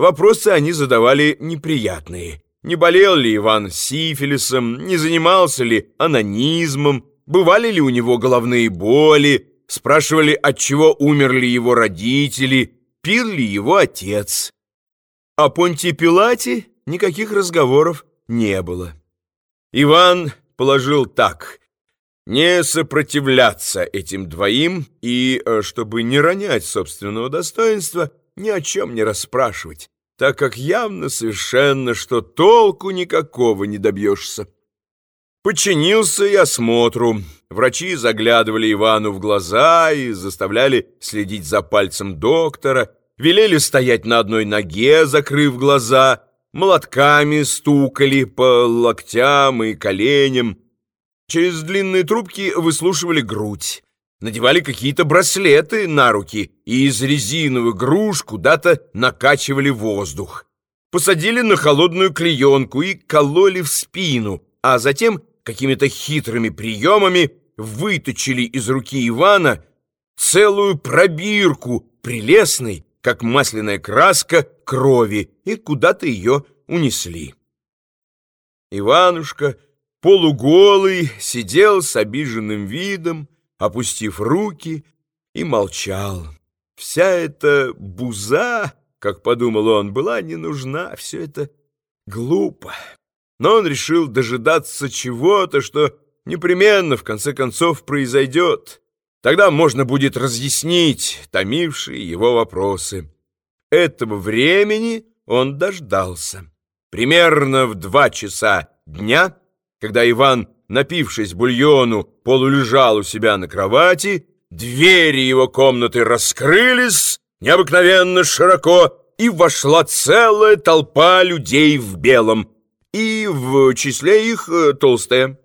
Вопросы они задавали неприятные. Не болел ли Иван сифилисом, не занимался ли анонизмом, бывали ли у него головные боли, спрашивали, от чего умерли его родители, пил ли его отец. О Понтии Пилате никаких разговоров не было. Иван положил так — не сопротивляться этим двоим и, э, чтобы не ронять собственного достоинства, ни о чем не расспрашивать, так как явно совершенно, что толку никакого не добьешься. Подчинился и осмотру. Врачи заглядывали Ивану в глаза и заставляли следить за пальцем доктора, велели стоять на одной ноге, закрыв глаза, молотками стукали по локтям и коленям. Через длинные трубки выслушивали грудь, надевали какие-то браслеты на руки и из резиновых груш куда-то накачивали воздух. Посадили на холодную клеенку и кололи в спину, а затем какими-то хитрыми приемами выточили из руки Ивана целую пробирку прелестной, как масляная краска, крови, и куда-то ее унесли. Иванушка, полуголый, сидел с обиженным видом, опустив руки, и молчал. Вся эта буза, как подумал он, была не нужна, все это глупо. Но он решил дожидаться чего-то, что непременно, в конце концов, произойдет. Тогда можно будет разъяснить томившие его вопросы. Этого времени он дождался. Примерно в два часа дня, когда Иван, напившись бульону, полулежал у себя на кровати, двери его комнаты раскрылись необыкновенно широко, и вошла целая толпа людей в белом, и в числе их э, толстая.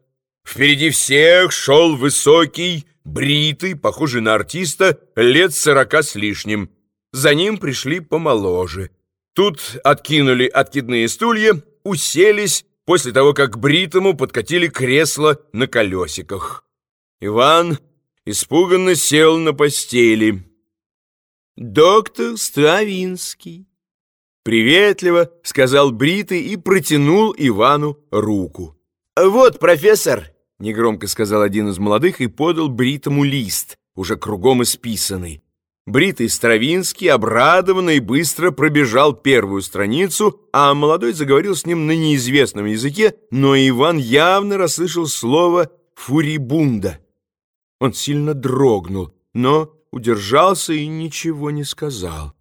Впереди всех шел высокий, бритый, похожий на артиста, лет сорока с лишним. За ним пришли помоложе. Тут откинули откидные стулья, уселись после того, как бритому подкатили кресло на колесиках. Иван испуганно сел на постели. «Доктор Стравинский», — приветливо сказал Бритый и протянул Ивану руку. «Вот, профессор», — негромко сказал один из молодых и подал Бритому лист, уже кругом исписанный. Бритый Стравинский обрадованно и быстро пробежал первую страницу, а молодой заговорил с ним на неизвестном языке, но Иван явно расслышал слово «фурибунда». Он сильно дрогнул, но удержался и ничего не сказал.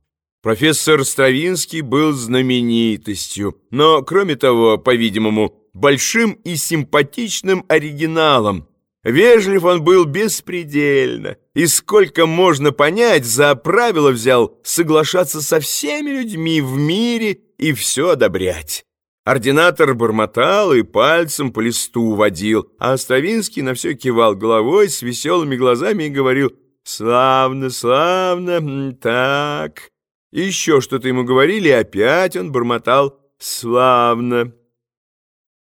Профессор Стравинский был знаменитостью, но, кроме того, по-видимому, большим и симпатичным оригиналом. Вежлив он был беспредельно, и сколько можно понять, за правило взял соглашаться со всеми людьми в мире и все одобрять. Ординатор бормотал и пальцем по листу водил, а Стравинский на все кивал головой с веселыми глазами и говорил «Славно, славно, так». Еще что-то ему говорили, опять он бормотал «Славно».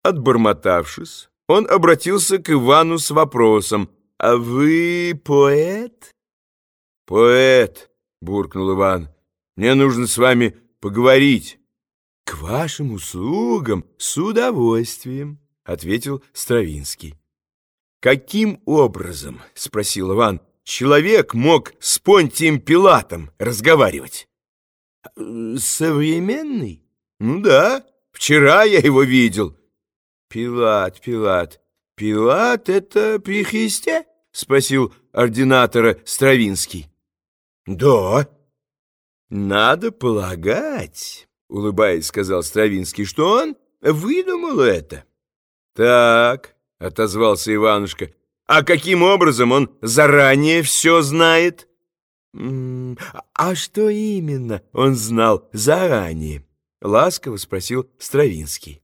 Отбормотавшись, он обратился к Ивану с вопросом «А вы поэт?» «Поэт», — буркнул Иван, — «мне нужно с вами поговорить». «К вашим услугам с удовольствием», — ответил Стравинский. «Каким образом, — спросил Иван, — человек мог с Понтием Пилатом разговаривать?» «Современный? Ну да, вчера я его видел». «Пилат, Пилат, Пилат — это при Христе?» — спросил ординатора Стравинский. «Да». «Надо полагать», — улыбаясь, сказал Стравинский, «что он выдумал это». «Так», — отозвался Иванушка, «а каким образом он заранее все знает?» «А что именно он знал заранее?» — ласково спросил Стравинский.